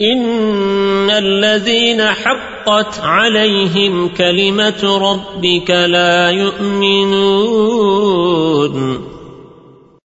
إن الذين حقت عليهم كلمة ربك لا يؤمنون